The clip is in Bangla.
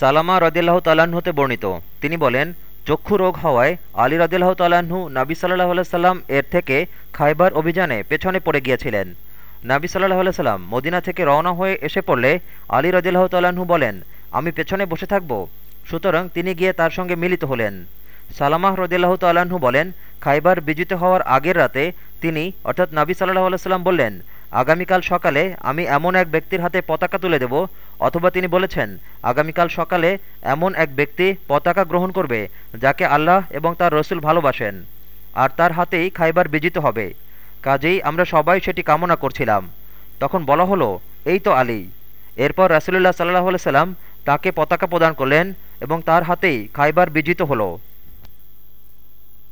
সালামা রদিল্লাহ তাল্লাহ্ন হতে বর্ণিত। তিনি বলেন, চক্ষু রোগ হওয়ায় আলী রদিল্লাহ তাল্লাহ্ন নাবি সাল্লাহ সাল্লাম এর থেকে খাইবার অভিযানে পেছনে পড়ে গিয়েছিলেন। নাবি সাল্লাহ সাল্লাম মদিনা থেকে রওনা হয়ে এসে পড়লে আলী রদিল্লাহ তাল্লাহ্ন বলেন, আমি পেছনে বসে থাকব। সুতরাং তিনি গিয়ে তার সঙ্গে মিলিত হলেন। সালামাহ রদিল্লাহ তাল্লাহ্ন বলেন, খাইবার বিজিত হওয়ার আগের রাতে তিনি, অর্থাৎ নাবি সাল্লাহ সাল্লাম বললেন আগামীকাল সকালে আমি এমন এক ব্যক্তির হাতে পতাকা তুলে দেব, অথবা তিনি বলেছেন, আগামীকাল সকালে এমন এক ব্যক্তি পতাকা গ্রহণ করবে, যাকে আল্লাহ এবং তার রসুল ভালোবাসেন, আর তার হাতেই খাইবার বিজিত হবে। কাজেই আমরা সবাই সেটি কামনা করছিলাম। তখন বলা হলো, এই তো আলী। এরপর রাসুলুল্লাহ সাল্লাহ সাল্লাম তাকে পতাকা প্রদান করলেন এবং তার হাতেই খাইবার বিজিত হলো।